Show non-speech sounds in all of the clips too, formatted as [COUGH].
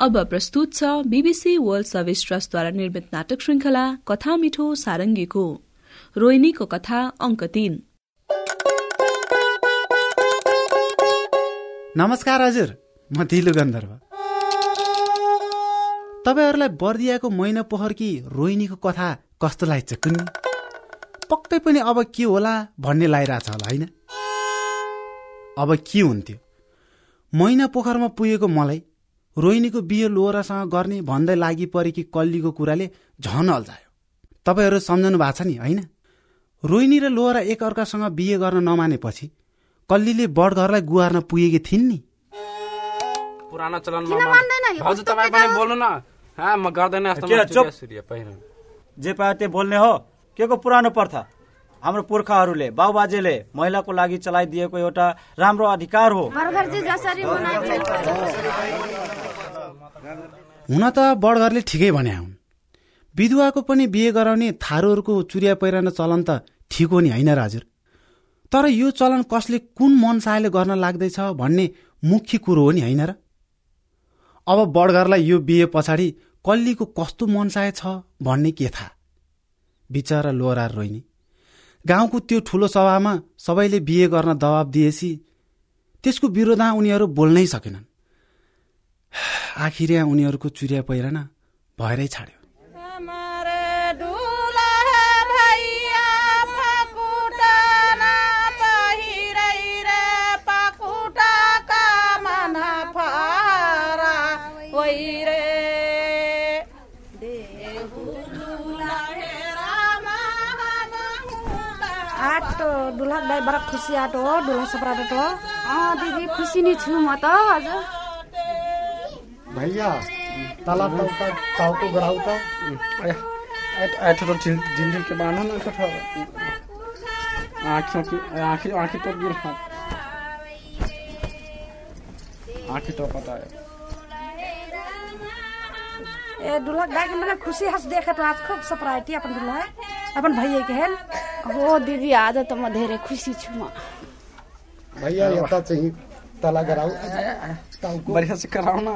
अब प्रस्तुत छ बीबीसी वर्ल्ड सर्भिस ट्रस्टद्वारा निर्मित नाटक श्रृङ्खला कथा मिठो सारङ्गीको रोहिणीको कथा अङ्क तीन। नमस्कार हजुर म दिलु गन्धर्व। तपाईँहरूलाई बर्दियाको मैना पोखरकी रोहिणीको कथा कस्तो लाग्छ कुन्नी? पक्कै पनि अब के होला भन्ने लागिरहेछ होला होइन? अब के हुन्थ्यो? मैना पोखरमा पुगेको मलाई रोहिणीको बिहे लोहरासँग गर्ने भन्दै लागि परेकी कल्लीको कुराले झन अल्झायो। तपाईँहरू सम्झनु भएको छ नि होइन? रोहिणी र लोहरा एकअर्कासँग बिहे गर्न नमानेपछि कल्लीले बडघरलाई गुहार्न पुगेकी थिइन् नि। पुरानो चलनमा भाउजू तपाईँ पनि बोल्नु न। म गर्दैन जे पायो त्यो बोल्ने हो। के को पुरानो प्रथा? हाम्रो पुर्खाहरूले बाबुबाजेले महिलाको लागि चलाइदिएको एउटा राम्रो अधिकार हो। हुन त बडघरले ठिकै भने हुन्। विधुवाको पनि बिहे गराउने थारूहरूको चुरिया पहिरन चलन त ठिक हो नि होइन हजुर तर यो चलन कसले कुन मनसायले गर्न लाग्दैछ भन्ने मुख्य कुरो हो नि होइन र? अब बडघरलाई यो बिहे पछाडि कल्लीको कस्तो मनसाय छ भन्ने के थाहा? बिचरा लोहरा रोइनी। गाउँको त्यो ठुलो सभामा सबैले बिहे गर्न दबाब दिएपछि त्यसको विरोधमा उनीहरू बोल्नै सकेनन्। [SIGHS] आखिर उनीहरूको चुरिया पहिरन भएरै छाड्यो। आटो दुला दाइ बडा खुसी आटो हो दुला सपराटो तो अँ दिदी खुसी नै छु म त हजुर भैया तला टाउका टाउको गराउ त। ऐठो तो झिल के बांधो ना तो आँखों की आँखी आँखी तो गिर आँखी तो पता है। ए दुला दाइ के मैंने खुसी हंस देखे तो आज खूब सपराइटी अपन दुला अपन भैया के हो दिदी आज त म धेरै खुसी छु म। भैया यता चाहिँ तला गराउ। टाउको बढ़िया से ना।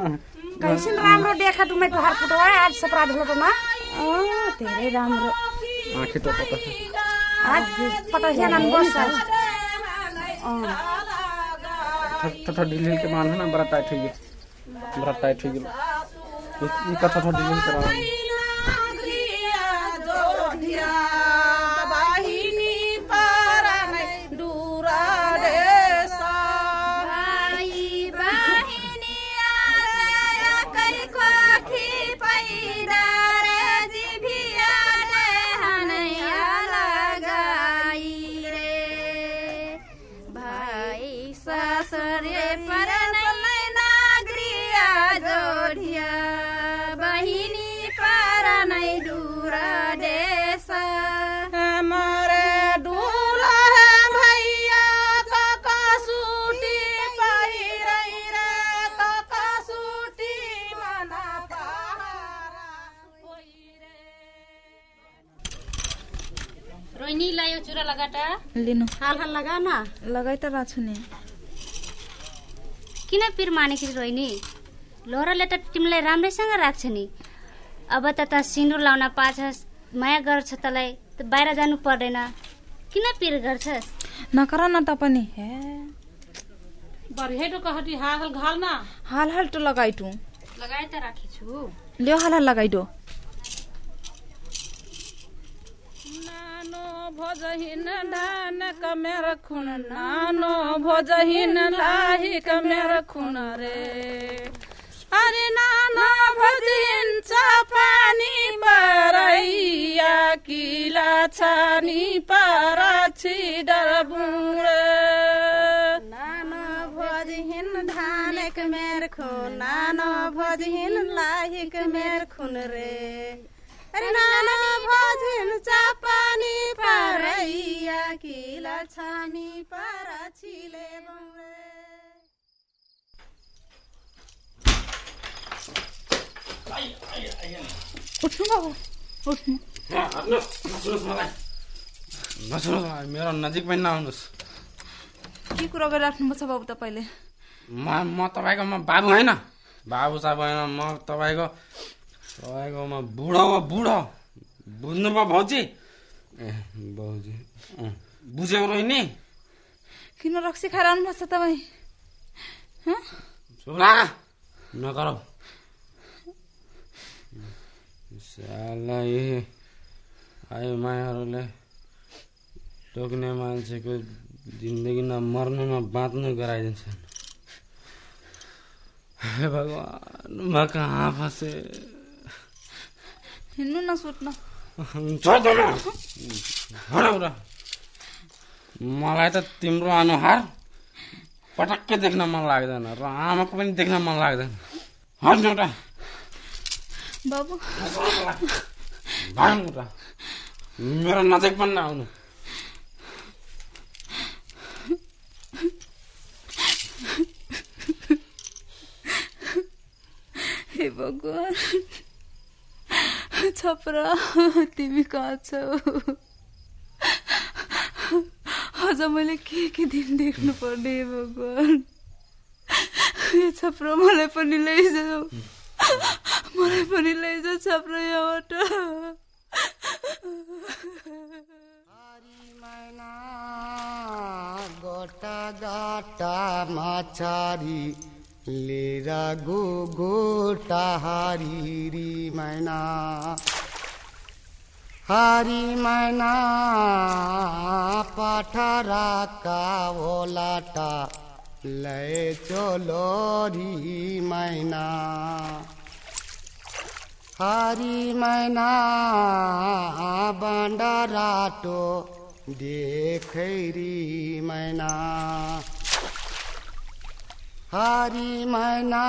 कैसन राम्रो देखा तुमै तुहार फोटो है आज सपरा ढलो तो ना अँ, धेरै राम्रो। आँखी तो पता है आज पटा हेनन बस थोड़ा ढील ढील के बांधो ना बड़ा टाइट हो गया बड़ा टाइट हो गया ये कथा थोड़ा ढील ढील लिनु। हाल हाल लगा न लगाइ त रहेछु नि किन पिर मानेकी रोहिणी? लोहराले त तिमीलाई राम्रैसँग राख्छ नि। अब त त सिन्दुर लाउन पाछस् माया गर्छ तँलाई त बाहिर जानु पर्दैन। किन पिर गर्छस्? नकर न त पनि हे। बरहेटो कहटी हाल हाल घाल ना। हाल हाल टो लगाइटु। लगाए त राखेछु ल्यो हाल हाल लगाइदो नानो भोजहिन धान कमेर खुन नानो भोजहिन लाही कमेर खुन रे। अरे नानो भोजहिन पानी परैया किला छानी पराछी डरबुङ नानो भोजहिन मेर खुन नानो भोजहिन लाहिक मेर खुन रे। नानो भोजहिन चापानी परैया किला छानी पराछीले बौरे नसुन्नुहोस् मेरो नजिक पनि नआउनुहोस्। के कुरा गरिराख्नु छ बाबु तपाईँले? म म तपाईँको म बाबु होइन। बाबु साहब होइन म तपाईँको तपाईँको म बुढो हो बुढो। बुझ्नुभयो भाउजी। ए भाउजी। बुझ्यौ रोहिनी किन रक्सी खाएर आउनुभएको छ तपाईँ? सुना नगरौ। साला यही आयो मायाहरूले टोक्ने मान्छेको जिन्दगी न मर्नु न बाँच्नु गराइदिन्छन्। भगवान् म कहाँ फसे हिँड्नु न सुत्नु। मलाई त तिम्रो अनुहार पटक्कै देख्न मन लाग्दैन र आमाको पनि देख्न मन लाग्दैन। हट्नु बाबु। भाग्नु मेरो नजिक पनि नआउनु। हे भगवान्। छपरा तिमी कहाँ छौ अझ मैले के के दिन देख्नु पर्ने भगवान्? हे छपरा मलाई पनि लैजाऊ। मलाई पनि लैजाऊ छपरा यहाँबाट। गोटा गाटा माछारी लिएर गो गोटा हारी मैना। हारी मैना पाठराका ओलाटा लै चलो री मैना। हारी मैना बन्डराटो देखैरी मैना। हारी मैना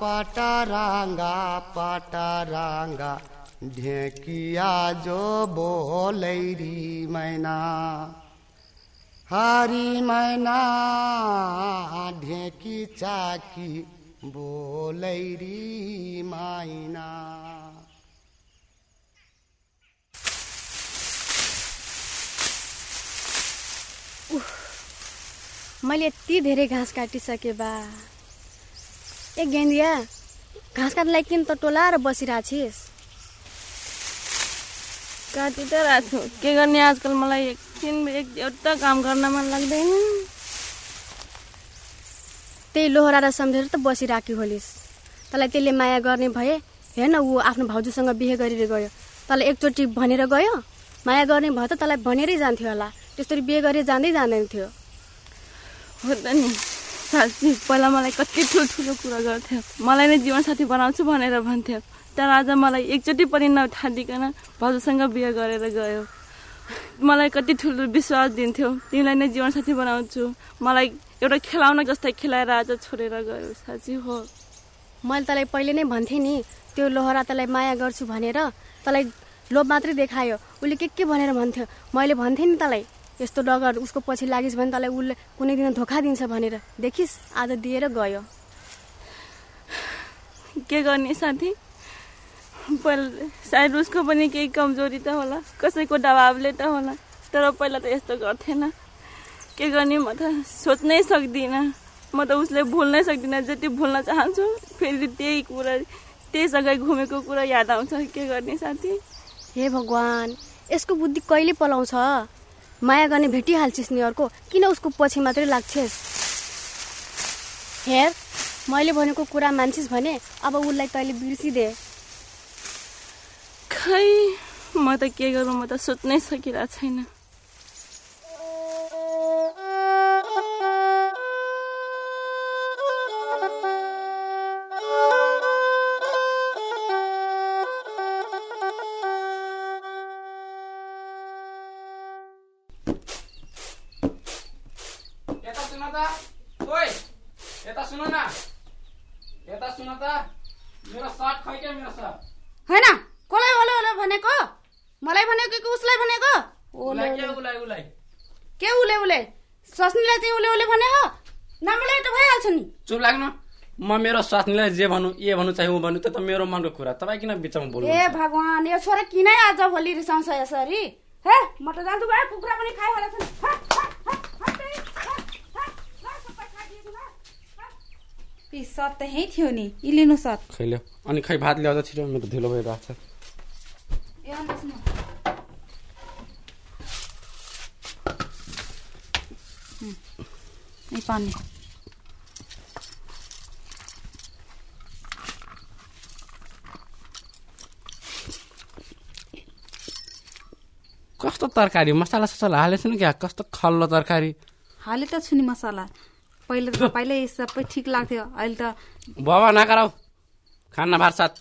पटराङ्गा पटराङ्गा ढेकिया जो बोलैरी मैना। हारी मैना ढेकी चाकी बोलैरी माइना मैले यति धेरै घाँस काटिसकेँ बा ए गेन्दिया घाँस काट्नलाई किन त टोलाएर बसिरहेको छिस्? काटी त राख्छु। के गर्ने आजकल मलाई एकछिन एक एउटा काम गर्न मन लाग्दैन। त्यही लोहरा र सम्झेर त बसिराखी होलिस्। तँलाई त्यसले माया गर्ने भए हेर न ऊ आफ्नो भाउजूसँग बिहे गरेर गयो तँलाई एकचोटि भनेर गयो माया गर्ने भयो त तँलाई भनेरै जान्थ्यो होला। त्यसरी बिहे गरेर जाँदै जाँदैन थियो। हो त नि साँच्ची पहिला मलाई कति ठुल्ठुलो कुरा गर्थ्यो। मलाई नै जीवनसाथी बनाउँछु भनेर भन्थ्यो। तर आज मलाई एकचोटि पनि नठादिकन भाउजूसँग बिहे गरेर गयो। मलाई कति ठुलो विश्वास दिन्थ्यो। तिमीलाई नै जीवनसाथी बनाउँछु। मलाई एउटा खेलाउन जस्तै खेलाएर आज छोडेर गयो साँच्ची हो। मैले तँलाई पहिले नै भन्थेँ नि त्यो लोहरा तँलाई माया गर्छु भनेर। तँलाई लोभ मात्रै देखायो। उसले के के भनेर भन्थ्यो? मैले भन्थेँ नि तँलाई। यस्तो डगर उसको पछि लागिस् भने तँलाई उसले कुनै दिन धोका दिन्छ भनेर। देखिस् आज दिएर गयो। के गर्ने साथी? पहिला सायद उसको पनि केही कमजोरी त होला। कसैको दबाबले त होला। तर पहिला त यस्तो गर्थेन। के गर्ने म त? सोच्नै सक्दिनँ। म त उसले भुल्नै सक्दिनँ। जति भुल्न चाहन्छु फेरि त्यही कुरा त्यहीसँगै घुमेको कुरा याद आउँछ। के गर्ने साथी? हे भगवान् यसको बुद्धि कहिले पलाउँछ? माया गर्ने भेटिहाल्छिस् नि अर्को किन उसको पछि मात्रै लाग्छेस्? हेर मैले भनेको कुरा मान्छेस् भने अब उसलाई तैँले बिर्सिदे। खै म त के गरौँ म त सोच्नै सकिरहेको छैन। [LAUGHS] मेरो स्वास्नीलाई जे भनौँ ए भन्नु चाहे ऊ भन्नु त्यो त मेरो मनको कुरा। तपाईँ किन बिचमा बोल्नु ए भगवान् यो छोरा किन आज भोलि रिसाउँछ यसरी? हे म त जान्छु भाइ कुखुरा पनि खाइ होला छन् सत त यहीँ थियो नि। यी लिनु सत। खै ल्याऊ अनि खै भात ल्याउँदा छिटो? मेरो ढिलो भइरहेको छ। ए पानी। कस्तो तरकारी? मसाला ससाला नि क्या? कस्तो खल्लो तरकारी? हाले त छु नि मसला। पहिले त तपाईँलाई सबै ठिक लाग्थ्यो। अहिले त बाबा नकराउ खाना भात साथ।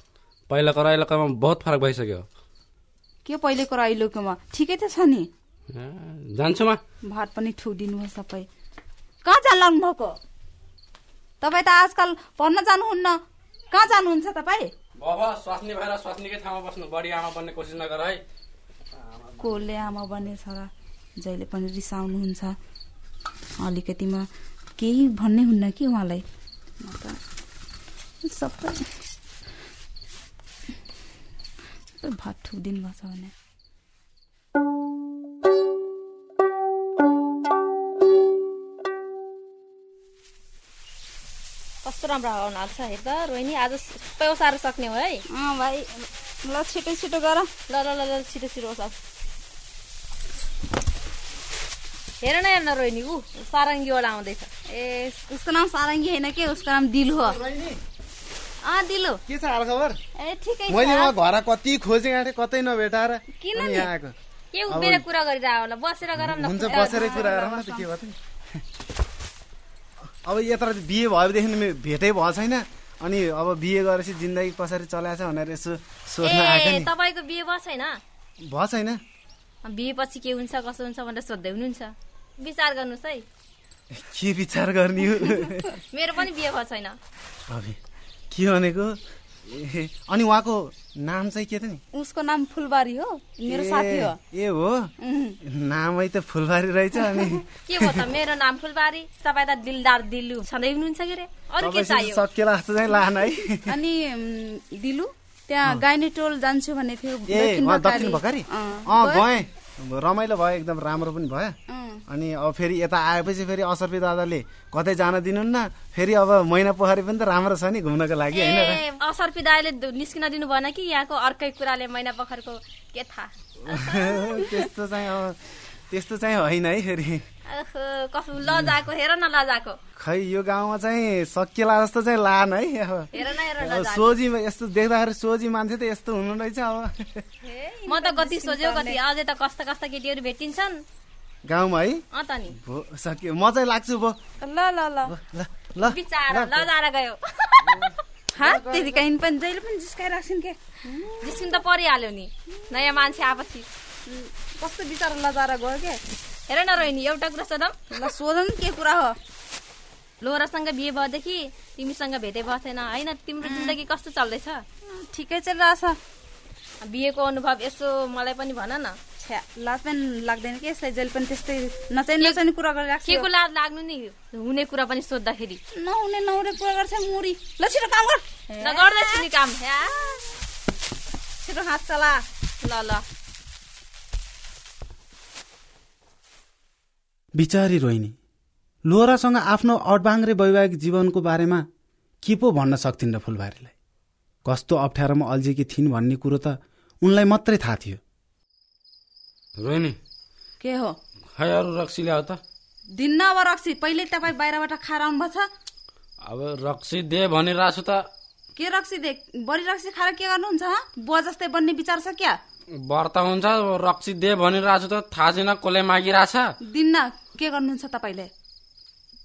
पहिलाको र अहिलेकोमा बहुत फरक भइसक्यो। के पहिलेको र अहिलेकोमा? ठिकै त छ नि। जान्छु म। भात पनि ठुकिदिनु भयो सबै। कहाँ जानु लाग्नु भएको? तपाईँ त आजकल पढ्न जानुहुन्न। कहाँ जानुहुन्छ तपाईँ? बाबा स्वास्नी भएर स्वास्नीकै ठाउँमा बस्नु बढी आमा बन्ने कोसिस नगर है। कसले आमा बन्ने छोरा जहिले पनि रिसाउनुहुन्छ। अलिकतिमा केही भन्ने हुन्न कि उहाँलाई? सबै सबै भात ठुकिदिनु भएको छ भने। कस्तो राम्रो हावा छ हेर त रोहिणी आज सबै ओसाएर सक्ने हो है? अँ भाइ ल छिटो छिटो गर। ल ल ल ल छिटो छिटो ओसार। हेर न हेर न रोहिणी ऊ सारङ्गीबाट आउँदैछ। ए उसको नाम सारङ्गी होइन के? उसको नाम दिलु हो। अँ दिलु। के छ हालखबर ए ठिकै मैले उहाँ घर कति खोजेँ गाँठे कतै नभेटाएर। किन? यहाँ आएको के उभिएर कुरा गरिरह होला? बसेर गरौँ न हुन्छ बसेरै कुरा गरौँ न त के नि। अब यत्र बिहे भएदेखि भेटै भएको छैन। अनि अब बिहे गरेपछि जिन्दगी कसरी चलाएछ भनेर यसो सोध्न आएको तपाईँको बिहे भयो छैन? भयो छैन। बिहेपछि के हुन्छ कसो हुन्छ भनेर सोध्दै हुनुहुन्छ। विचार गर्नुहोस् है। के विचार गर्ने हो? मेरो पनि बिहे भएको छैन। के भनेको? अनि उहाँको नाम चाहिँ के त नि? उसको नाम फुलबारी हो। मेरो साथी हो। ए हो? नामै त फुलबारी रहेछ अनि। के भयो त? मेरो नाम फुलबारी। तपाईँ त दिलदार दिल्लु छँदै हुनुहुन्छ के अरे अरू के चाहियो? सकिएला जस्तो चाहिँ लान है। अनि दिलु त्यहाँ गाइने टोल जान्छु भन्ने थियो दक्षिण भकारी। गएँ रमाइलो भयो एकदम राम्रो पनि भयो। अनि अब फेरि यता आएपछि फेरि असर्पी दादाले कतै जान दिनुहुन्न। फेरि अब मैना पोखरी पनि त राम्रो छ नि घुम्नको लागि होइन असर्पी दाइले दु- निस्किन दिनु भएन कि यहाँको अर्कै कुराले मैना पोखरको के थाहा? [LAUGHS] त्यस्तो चाहिँ अब त्यस्तो चाहिँ होइन है फेरि। लजाको हेर न लजाको खै यो गाउँमा चाहिँ सकिएला जस्तो चाहिँ लान है अब। हेर न हेर अब लजाको सोझी यस्तो देख्दाखेरि सोझी मान्छे त यस्तो हुनु रहेछ अब। म त कति सोझ्यो कति अझै त कस्ता कस्ता केटीहरू भेटिन्छन्। गाउँमा है? अँ त नि। भो सक्यो। म चाहिँ लाग्छु भो। ल ल ल। ल बिचारा लजाएर गयो। हात त्यति काहीँ पनि जहिले पनि जिस्काइराख्छन् के? जिस्किन त परिहाल्यो नि। नयाँ मान्छे आएपछि। कस्तो बिचरा लजाएर गयो के? हेर न रोहिणी एउटा कुरा सोधौँ। ल सोधौँ के कुरा हो? लोहरासँग बिहे भएदेखि तिमीसँग भेटै भएको छैन। होइन तिम्रो जिन्दगी कस्तो चल्दैछ? ठिकै चलिरहेछ। बिहेको अनुभव यसो मलाई पनि भन न। छ्या लाज पनि लाग्दैन कि यसलाई। जहिले पनि त्यस्तै नचाहिने नचाहिने कुरा गरिरहेको के को लाज लाग्नु नि? हुने कुरा पनि सोद्धाखेरि। नहुने नहुने कुरा गर्छ मुरी। ल छिटो काम गर। गर्दैछु नि काम। छिटो हात चला। ल ल। बिचारी रोहिणी लोहरासँग आफ्नो अडबाङ्रे वैवाहिक जीवनको बारेमा के पो भन्न सक्थिन् र फुलबारीलाई? कस्तो अप्ठ्यारोमा अल्झेकी थिइन् भन्ने कुरो त उनलाई मात्रै थाहा थियो। रोहिणी। के हो? खै अरू रक्सी ल्याऊ त? दिन्न अब रक्सी। पहिले तपाईँ बाहिरबाट खाएर आउनुभएको छ। अब रक्सी दे भनिरहेको छु त। के रक्सी दे? बढी रक्सी खाएर के गर्नुहुन्छ हँ? बुवा जस्तै बन्ने विचार छ क्या? व्रत हुन्छ रक्सी दे भनिरहेको छु त। थाहा छैन कसले मागिरहेछ। दिन्न। के गर्नुहुन्छ तपाईँले?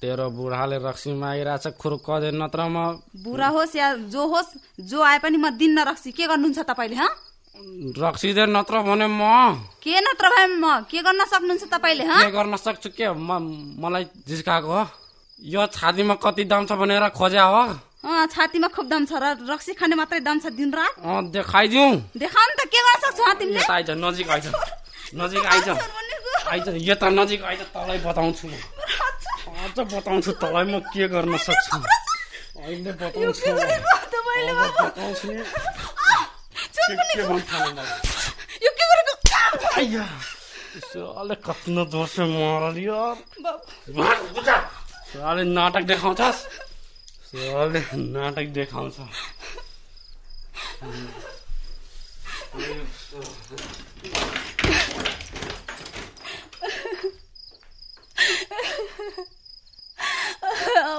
तेरो बुढाले रक्सी मागिरहेछ खुर कदे नत्र म। बुढा होस् या जो होस् जो आए पनि म दिन्न रक्सी। के गर्नुहुन्छ तपाईँले हँ? रक्सी दे नत्र भने म। के नत्र भए म? के गर्न सक्नुहुन्छ तपाईँले हँ? के गर्न सक्छु के? म मलाई जिस्काएको हो। यो छातीमा कति दाम छ भनेर खोज्या हो। छातीमा खुब दम छ र रक्सी खाने मात्रै दम छ दिन रात। देखाइदिउँ। देखाउ नि त के गर्न सक्छु तिमीले? यता आइज नजिक आइज। आइज। यता नजिक आइज तँलाई बताउँछु म। अझ बताउँछु तँलाई म के गर्न सक्छु। अहिले बताउँछु। बताउँछु। के के भन्छ मलाई यो के गरेको? आइया। साले कत्न जोरसे मरल यार साले नाटक देखाउँछस्। चले नाटक देखाउँछ।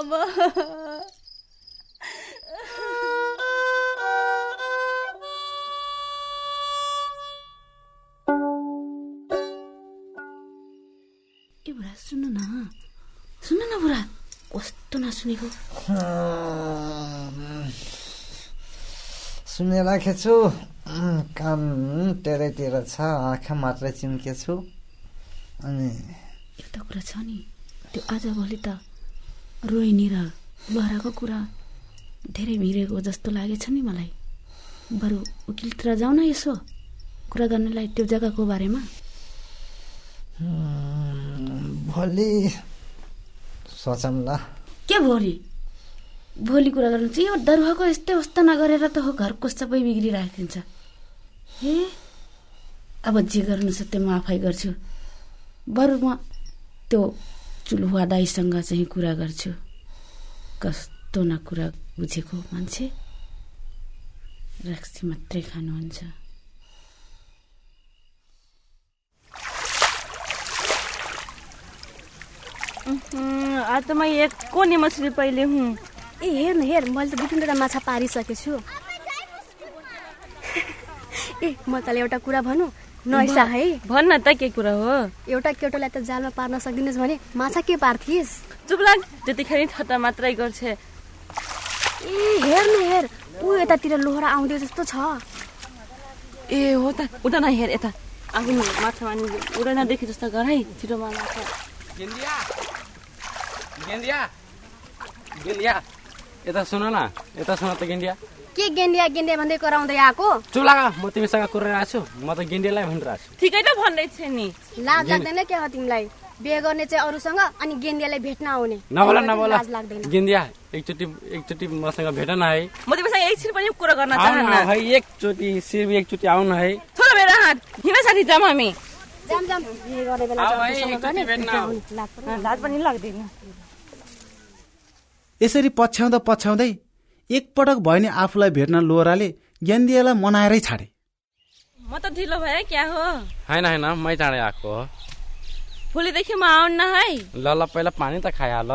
अब ए बुढा सुन्नु न सुन्नु न बुढा कस्तो नसुनेको सुनिराखेछु उम्, कान टेरैतिर छ आँखा मात्रै चिम्केछु अनि एउटा कुरा छ नि त्यो आजभोलि त रोहिणी र लहराको कुरा धेरै भिरेको जस्तो लागेछ नि मलाई। बरु उकिलतिर जाउँ न यसो कुरा गर्नलाई त्यो जग्गाको बारेमा? भोलि सोचौँला के भोलि? भोलि कुरा गर्नु चाहिँ यो दरुवाको यस्तै अवस्था नगरेर त हो घरको सबै बिग्रिरहेको हुन्छ ए अब जे गर्नु छ त्यो म आफै गर्छु। बरु म त्यो चुलुवा दाईसँग चाहिँ कुरा गर्छु। कस्तो न कुरा बुझेको मान्छे? रक्सी मात्रै खानुहुन्छ। उहुँ, आज त म एक कोनी मछली पहिले हुँ। ए हेर न हेर मैले त दुई तिनवटा माछा पारिसकेको छु [LAUGHS] ए म तँलाई एउटा कुरा भनौँ। नैसा है भन्न त के कुरा हो? एउटा केटोलाई त जालमा पार्न सक्दिनस् भने माछा के पार्थिस् चुप लाग जतिखेर ठट्टा मात्रै गर्छ। ए हेर न हेर। ऊ यतातिर लोहरा आउँदै जस्तो छ। ए हो त। उता न हेर यता। आफू माछा मार्नु उडा नदेखे जस्तो गर है। छिटो माछा। गेन्दिया! गेन्दिया! गेन्दिया! यता सुन न यता सुन त गेन्दिया। के गेन्डिया गेन्डिया भन्दै कराउँदै आएको? चुप लाग म तिमीसँग कुरिरहेको छु म त गेन्डियालाई भनिरहेको छु ठिकै त भन्दैछ नि। लाज लाग्दैन क्या हो तिमीलाई? बिहे गर्ने चाहिँ अरूसँग अनि गेन्डियालाई भेट्न आउने। नबोला नबोला। लाज लाग्दैन। गेन्दिया एकचोटि एकचोटि मसँग भेट न है। म तिमीसँग एकछिन पनि कुरा गर्न चाहन्न। है एकचोटि सिर्बी एकचोटि आउन है। छोड मेरो हात। हिँड साथी जाम हामी। जाम जाम। बिहे गर्ने बेला भेट्न भेट्न लाज पनि लाग्दैन। यसरी पछ्याउँदा पछ्याउँदै एकपटक भयो नि आफूलाई भेट्न लोहराले ज्ञानदियालाई मनाएरै छाडे। म त ढिलो भए क्या हो? होइन होइन मै चाँडै आएको हो। भोलिदेखि म आउन्न है। ल ल पहिला पानी त खाइहाल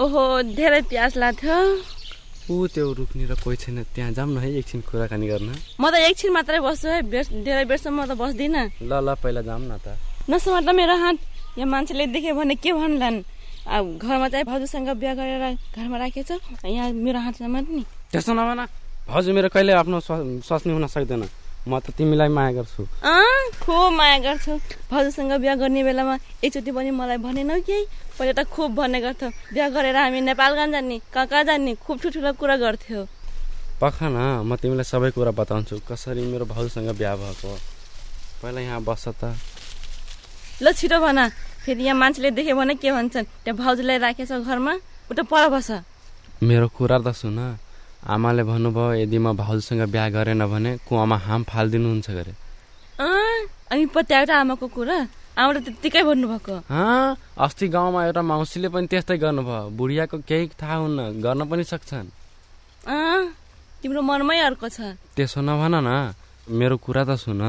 ओहो धेरै प्यास लाग्थ्यो। ऊ त्यो रुखनिर कोही छैन त्यहाँ जाऊँ न है एकछिन कुराकानी गर्न। म त एकछिन मात्रै बस्छु है धेरै बेरसम्म त बस्दिनँ। ल ल पहिला जाऊँ न त। नसमाट मेरो हात यहाँ मान्छेले देख्यो भने के भन्लान्? अब घरमा चाहिँ भाउजूसँग बिहा गरेर घरमा राखेछ यहाँ मेरो हात समात नि। त्यस्तो नभन भाउजू मेरो कहिले आफ्नो स्व- स्वास्नी हुन सक्दैन। म त तिमीलाई माया गर्छु। खुब माया गर्छु। भाउजूसँग बिहा गर्ने बेलामा एकचोटि पनि मलाई भनेनौ कि पहिले त खुब भन्ने गर्थ्यो। बिहा गरेर हामी नेपालगञ्ज जाने कहाँ कहाँ जाने खुब ठुल्ठुलो कुरा गर्थ्यो। पख न म तिमीलाई सबै कुरा बताउँछु। कसरी मेरो भाउजूसँग बिहा भएको? पहिला यहाँ बस्छ त। ल छिटो भन। फेरि यहाँ मान्छेले देख्यो भने के भन्छन् त्यहाँ भाउजूलाई राखेछ घरमा उता पर बस मेरो कुरा त सुन। आमाले भन्नुभयो यदि म भाउजूसँग बिहा गरेन भने कुवामा हाम फालिदिनुहुन्छ गरे अँ अनि पत्याएउटा आमाको कुरा? आमा त त्यत्तिकै भन्नुभएको। हाँ अस्ति गाउँमा एउटा माउसीले पनि त्यस्तै गर्नुभयो। बुढियाको केही थाहा हुन्न गर्न पनि सक्छन्। तिम्रो मनमै अर्को छ। त्यसो नभन न। मेरो कुरा त सुन।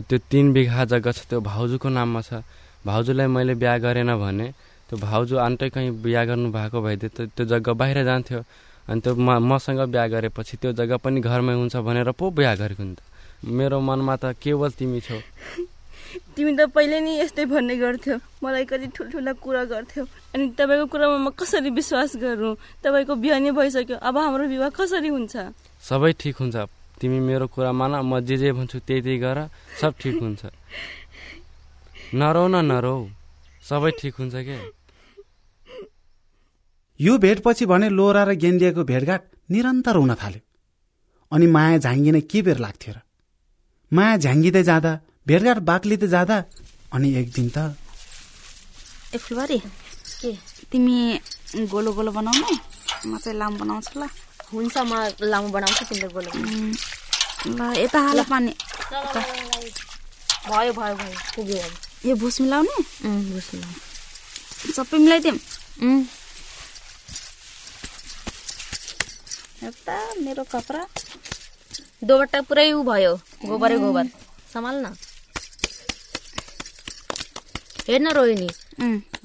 त्यो तिन बिघा जग्गा छ त्यो भाउजूको नाममा छ। भाउजूलाई मैले बिहा गरेन भने त्यो भाउजू आन्टै कहीँ बिहा गर्नु भएको भइदियो त त्यो जग्गा बाहिर जान्थ्यो। अनि त्यो म मसँग बिहा गरेपछि त्यो जग्गा पनि घरमै हुन्छ भनेर पो बिहा गरेको नि त। मेरो मनमा त केवल तिमी छौ। [LAUGHS] तिमी त पहिले नि यस्तै भन्ने गर्थ्यौ। मलाई कति ठुल्ठुला कुरा गर्थ्यौ। अनि तपाईँको कुरामा म कसरी विश्वास गरौँ? तपाईँको बिहा नै भइसक्यो। अब हाम्रो विवाह कसरी हुन्छ? सबै ठिक हुन्छ। तिमी मेरो कुरा मान म जे जे भन्छु त्यही त्यही गर सब ठिक हुन्छ। नरौ न नरौ सबै ठिक हुन्छ के? यो भेटपछि भने लोहरा र गेन्डियाको भेटघाट निरन्तर हुन थाल्यो। अनि माया झाङ्गिन के बेर लाग्थ्यो र? माया झाङ्गिँदै जाँदा भेटघाट बाक्लिँदै जाँदा अनि एक दिन त ए फुलबारी के तिमी गोलो गोलो बनाउनु? म चाहिँ लामो बनाउँछु ल। हुन्छ म लामो बनाउँछु तिम्रो गोलो ल यता हाल पानी। भयो भयो भयो पुग्यो अब। यो भुस मिलाउने? भुस सबै मिलाइदिउँ? यता मेरो कपडा। दोबर त पुरै उ भयो गोबरै गोबर। सम्हाल न। हेर्न रोहिणी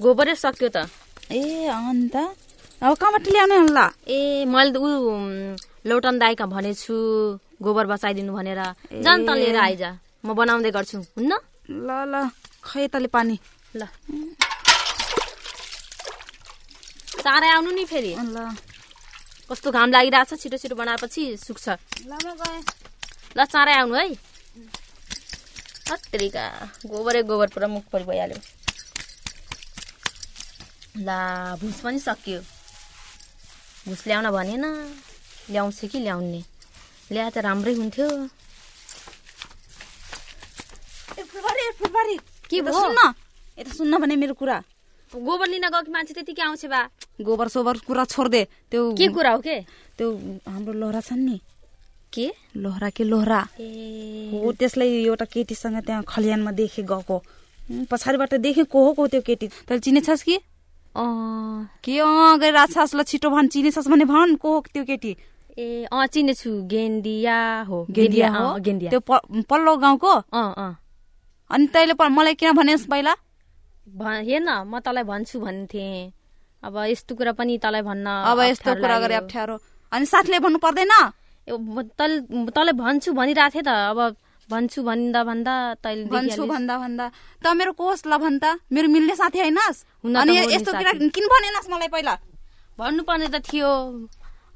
गोबरै सक्यो त। ए अन्त अब कहाँबाट ल्याउने होला ए मैले त ऊ लौटन दाईका भनेछु गोबर बचाइदिनु भनेर। जान त लिएर आइज म बनाउँदै गर्छु। हुन्न? ल ल खै तले पानी। ल। चाँडै आउनु नि फेरि। ल। कस्तो घाम लागिरहेछ छिटो छिटो बनाएपछि सुक्छ। ल ल चाँडै आउनु है। हत्तेरिका गोबरै गोबर पुरा मुख परि भइहाल्यो ला भुस पनि सकियो। भुस ल्याउन भनेन। ल्याउँछ कि ल्याउने? ल्याए त राम्रै हुन्थ्यो। के भयो? सुन्न। यता सुन्न भने मेरो कुरा। गोबर लिन गएको मान्छे त्यतिकै आउँछ बा? गोबर सोबर कुरा छोड्दे त्यो के कुरा हो के? त्यो हाम्रो लोहरा छन् नि। के? लोहरा के लोहरा? हो त्यसलाई एउटा केटीसँग त्यहाँ खलियानमा देखे गएको। पछाडिबाट देखे को हो को त्यो केटी? तैँले चिनेछस् कि? के अँ ल छिटो भन् चिनेछस् भने भन् को हो त्यो केटी? ए अँ चिनेछु गेन्डिया हो। गेन्डिया हो? गेन्डिया त्यो पल्लो गाउँको? अँ अँ। अनि तैँले मलाई किन भनेस् पहिला? भ- हेर न म तँलाई भन्छु भन्थे। अब यस्तो कुरा पनि तँलाई भन्न अब यस्तो कुरा गरे। अप्ठ्यारो। अनि साथीले भन्नु पर्दैन? तँलाई भन्छु भनिरहेको थिएँ त अब भन्छु भन्दा भन्दा तैँले भन्छु। भन्दा भन्दा। त मेरो कोस ल भन् त। मेरो मिल्ने साथी होइनस् अनि यस्तो कुरा। किन भनेनस् मलाई पहिला? भन्नुपर्ने त थियो।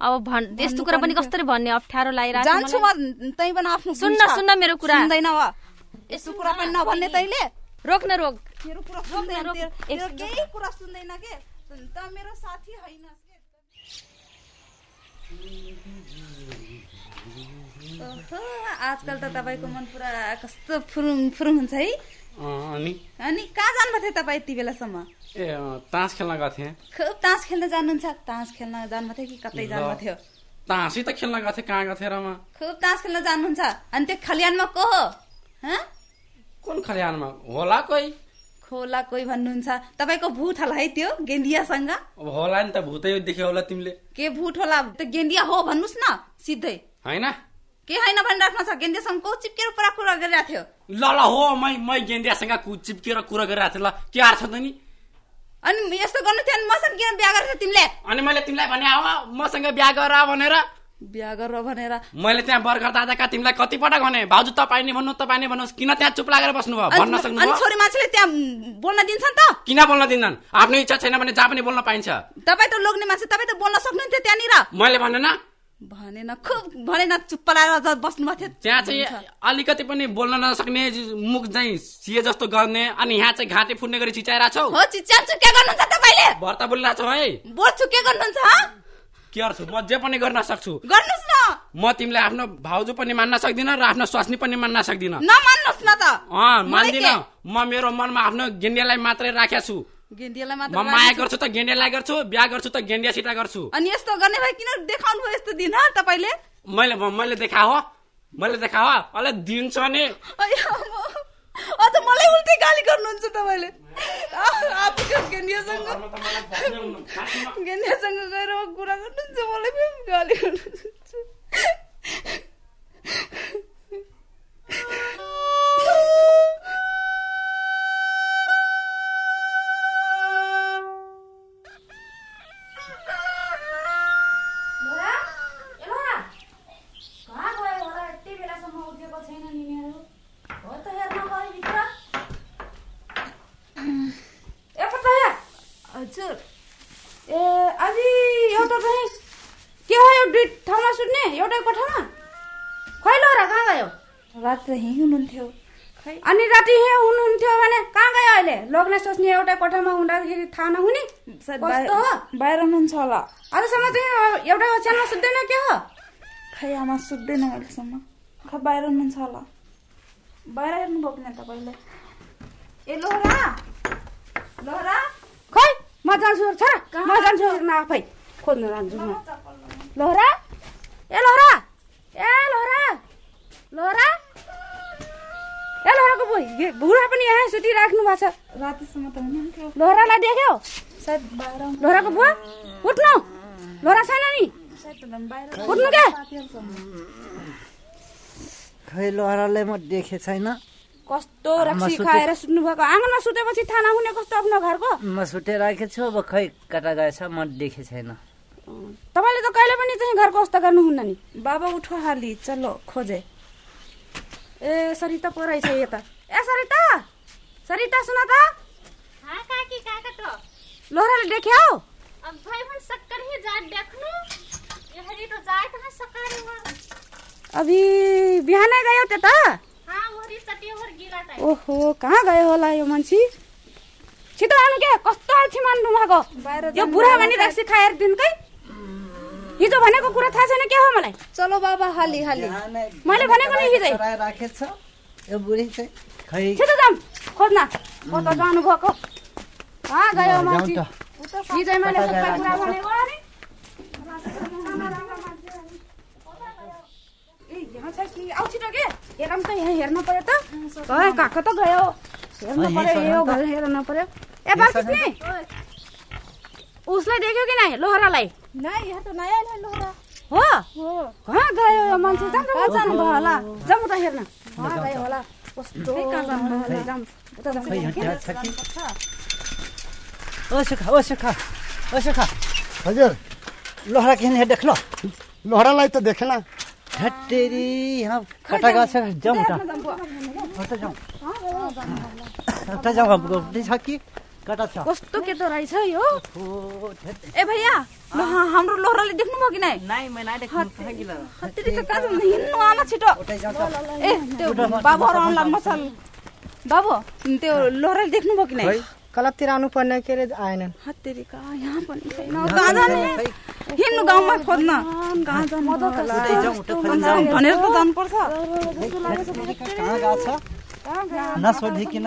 अब भन् यस्तो कुरा पनि कसरी भन्ने? अप्ठ्यारो लागिरहेको जान्छु। म तै पनि आफ्नो सुन्न। सुन्न मेरो कुरा। सुन्दैन वा यस्तो कुरा पनि नभन्ने तैले। रोक न रोक। मेरो कुरा सुन्दैन केही कुरा सुन्दैन के? त मेरो साथी होइनस् के ओहो, आजकल त तपाईँको मन पुरा कस्तो फुरुङ फुरुङ हुन्छ है। अनि? अनि कहाँ जानुभएको थियो तपाईँ यति बेलासम्म? ए तास खेल्न गएको थिएँ। खुब तास खेल्न जानुहुन्छ? तास खेल्न जानुभएको थियो कि कतै जानुभएको थियो? तासै त खेल्न गएको थिएँ कहाँ गएको थिएँ र म? खुब तास खेल्न जानुहुन्छ? अनि त्यो खलियानमा को हो? कुन खलिहानमा होला कोही? खोला कोही भन्नुहुन्छ? तपाईँको भूत होला है त्यो गेन्डियासँग अब होला नि त भूतै देख्यो होला तिमीले। के भूत होला? त्यो गेन्डिया हो भन्नुहोस् न सिधै। होइन? के होइन भनिराख्नु छ। गेन्डियासँग को चिप्केर पुरा कुरा गरिरहेको थियो? ल ल हो मै मै कु- चिप्केर कुरा गरिरहेको थिएँ। ल के अर्थ त नि? अनि यस्तो गर्नु थियो भने मसँग किन बिहा गरेको तिमीले? अनि मैले तिमीलाई भने आऊ मसँग बिहा गर भनेर। बिहा गर भनेर। मैले त्यहाँ बर्खर दादाका तिमीलाई कति पटक भने भाउजू तपाईँ नै भन्नु तपाईँ नै भन्नुहोस् किन त्यहाँ चुप लागेर बस्नुभयो अनि भन्न सक्नु अनि छोरी मान्छेले त्यहाँ बोल्न दिन्छन् त? किन बोल्न दिँदैन आफ्नो इच्छा छैन भने जहाँ पनि बोल्न पाइन्छ। तपाईँ त लोग्ने मान्छे तपाईँ त बोल्न सक्नुहुन्थ्यो त्यहाँनिर। मैले भनेन भनेन खुब भनेन चुप्प लागेर बस्नु भएको थियो। त्यहाँ चाहिँ अलिकति पनि बोल्न नसक्ने मुख चाहिँ सिए जस्तो गर्ने अनि यहाँ चाहिँ घाँटी फुट्ने गरी चिचाइरहेको छौ हो चिच्यान्छु के गर्नुहुन्छ तपाईँले भर्ता बोलिरहेको छौ है। बोल्छु के गर्नुहुन्छ? के गर्छु? म जे पनि गर्न सक्छु। गर्नुहोस् न। म तिमीलाई आफ्नो भाउजू पनि मान्न सक्दिनँ र आफ्नो स्वास्नी पनि मान्न सक्दिनँ। नमान्नुहोस् न त। अँ मान्दिनँ? म मेरो मनमा आफ्नो गेन्डियालाई मात्रै राखेको छु गेन्डियालाई मात्र म माया। गर्छु त गेन्डियालाई गर्छु बिहा गर्छु त गेन्डियासित गर्छु। अनि यस्तो गर्ने भए किन देखाउनु भयो यस्तो दिन हँ तपाईँले? मैले मैले देखा हो मैले देखा हो अलि दिन्छ नि। अझ मलाई उल्टै गाली गर्नुहुन्छ तपाईँले। आफ्नो गेन्डियासँग गेन्डियासँग गएर कुरा गर्नुहुन्छ मलाई पनि गाली गर्नुहुन्छ। हजुर ए आज एउटा चाहिँ के हो यो दुई ठाउँमा सुत्ने? एउटै कोठामा? खै लोरा कहाँ गयो? राति त यहीँ हुनुहुन्थ्यो। खै? अनि राति यहाँ हुनुहुन्थ्यो भने कहाँ गयो अहिले? लोग्ने सोच्ने एउटै कोठामा हुँदाखेरि थाहा नहुने? कस्तो बाहिर हो? बाहिर हुनुहुन्छ होला। अरूसँग चाहिँ एउटै ओछ्यानमा सुत्दैन के हो? खै आमा सुत्दैन अहिलेसम्म। खै बाहिर हुनुहुन्छ होला। बाहिर हेर्नुभयो भने तपाईँले? ए लोहरा लोहरा जान्छु छोरा म जान्छु? न आफै खोज्न जान्छु म। लोहरा? ए लोहरा! ए लोहरा! लोहरा? ए लोहराको बुढा पनि यहाँ सुतिराख्नु भएको छ। रातिसम्म त हुनुहुन्थ्यो। लोहरालाई देख्यौ? लोहराको बुवा? उठ्नु! लोहरा छैन नि? उठ्नु क्या खै लहरालाई म देखे छैन। कस्तो रक्सी सुते- खाएर सुत्नु भएको आँगनमा सुतेपछि थाहा नहुने कस्तो आफ्नो घरको? म सुतेर राखेको छु अब खै कता गएछ म देखे छैन। तपाईँले त कहिले पनि चाहिँ घरको अवस्था गर्नुहुन्न नि। बाबा उठो हाली चलो खोजे। ए सरिता पो रहेछ यता। ए सरिता! सरिता सुन त। हाँ काकी काका तो। लोहराले देख्यौ? अब भाई भन सक्कर ही जा देखनु। यहरी तो जाए कहाँ सक्कर वहाँ अभि बिहानै गयो त्यता? ओहो कहाँ गयो होला यो मान्छे? छिटो आउनु के? कस्तो अल्छी मान्नु भएको? यो बुढा भने रक्सी खाएर दिनकै? हिजो भनेको कुरा थाहा छैन के हो मलाई? चलो बाबा हाली हाली। मैले भनेको नि हिजै। राखेको छ यो बुढी चाहिँ खै? छिटो जाम खोज्न कता जानु भएको कहाँ गयो मान्छे? हिजै मैले सबै कुरा? भनेको अरे। ए, यहाँ छ कि आऊ छिटो के हेरौँ त यहाँ हेर्नु पर्यो त गयो कहाँ त गयो हेर्नु पर्यो यो। घर हेर्नु पर्यो ए बालकृष्ण उसलाई देख्यो कि नै लोहरालाई यहाँ तो नया है लोहरा हो कहाँ गयो यो मान्छे जाम कहाँ जानुभयो होला जाउँ त हेर्न कहाँ गयो होला कस्तो जानुभयो होला जाउँ उता जाउँ खै यहाँ त्यहाँ छ कि ओ सुखा ओ सुखा ओ सुखा हजुर लोहरा किन देख लो लोहरालाई त देखेन हट्टेरी यहाँ कता गएछ जाउँ त उता जाउँ उता जाउँ अब गोप्ती छ कि कता छ कस्तो केटो रहेछ यो। ए भैया हाम्रो लोहराले देख्नुभयो कि नै नाइ मैं नाइ देख्नु कहाँ गिला हत्तेरी त कहाँ जाउँ हिँड्नु आमा छिटो उतै त ए त्यो बाबुहरू आउला मसल बाबु त्यो लोहराले देख्नुभयो कि नै कलतिर आउनु पर्ने के अरे आएनन् हत्तेरी कहाँ यहाँ पनि छैन कहाँ जाने हिँड्नु गाउँमा खोज्न। भनेर त जानुपर्छ। कहाँ गएको छ। नसोधिकन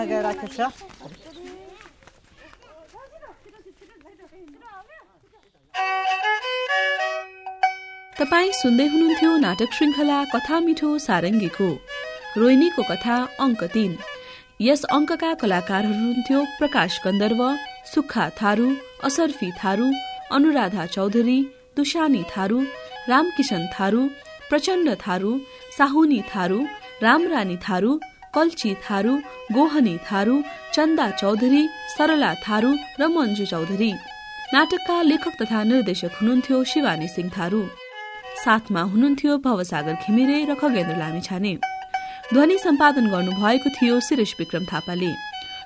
तपाईँ सुन्दै हुनुहुन्थ्यो नाटक श्रृङ्खला कथा मिठो सारङ्गीको। रोहिणीको कथा अङ्क तीन। यस अङ्कका कलाकारहरू हुन्थ्यो प्रकाश गन्धर्व सुक्खा थारू असर्फी थारू अनुराधा चौधरी तुषानी थारू रामकिशन थारू प्रचण्ड थारू साहुनी थारू रामरानी थारू कल्ची थारू गोहनी थारू चन्दा चौधरी सरला थारू र मन्जु चौधरी। नाटकका लेखक तथा निर्देशक हुनुहुन्थ्यो शिवानी सिंह थारू। साथमा हुनुहुन्थ्यो भवसागर घिमिरे र खगेन्द्र लामिछाने। ध्वनि सम्पादन गर्नुभएको थियो शिरेश विक्रम थापाले।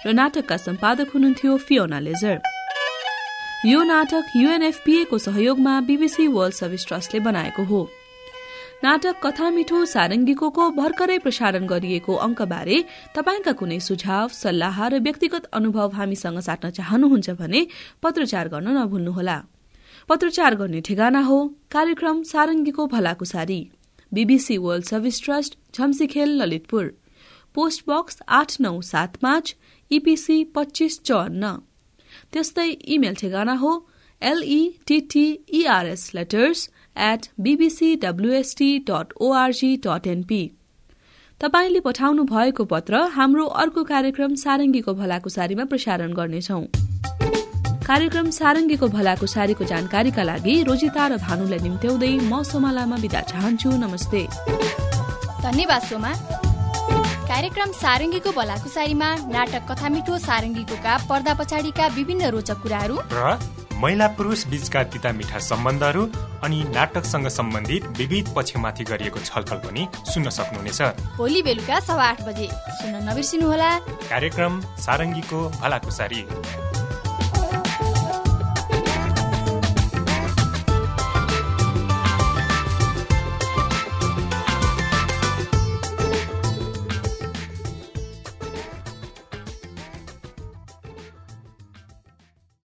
र नाटकका सम्पादक हुनुहुन्थ्यो फियोना लेजर। यो नाटक युएनएफपीए को सहयोगमा बीबीसी वर्ल्ड सर्भिस ट्रस्टले बनाएको हो। नाटक कथा मिठो सारङ्गीको को भर्खरै प्रसारण गरिएको अङ्कबारे तपाईँका कुनै सुझाव सल्लाह र व्यक्तिगत अनुभव हामीसँग साट्न चाहनुहुन्छ भने पत्रचार गर्न नभुल्नुहोला। पत्रचार गर्ने ठेगाना हो कार्यक्रम सारङ्गीको भलाकुसारी। BBC World Service Trust Jhamsikhel Lalitpur. Post box आठ नौ सात पाँच इपिसी पच्चिस चौन्न त्यस्तै इमेल ठेगाना हो एलईटीटीईआरएस letters at BBC डब्ल्युएसटी dot ORG dot NP तपाईँले पठाउनु भएको पत्र हाम्रो अर्को कार्यक्रम सारङ्गीको भलाकुसारीमा प्रसारण गर्नेछौं। कार्यक्रम सारङ्गीको भलाकुसारीको जानकारीका लागि रोजिता र भानुलाई निम्त्याउँदै म सोमालामा बिदा चाहन्छु। नमस्ते। धन्यवाद सोमा। कार्यक्रम सारङ्गीको भलाकुसारीमा नाटक कथा मिठो सारङ्गीकोका पर्दा पछाडिका विभिन्न रोचक कुराहरू। र महिला पुरुष बीचका तिता मिठा सम्बन्धहरू अनि नाटकसँग सम्बन्धित विविध पक्षमाथि गरिएको छलफल पनि सुन्न सक्नुहुनेछ। भोलि बेलुका सवा आठ बजे। सुन्न नबिर्सिनुहोला। कार्यक्रम सारङ्गीको भलाकुसारी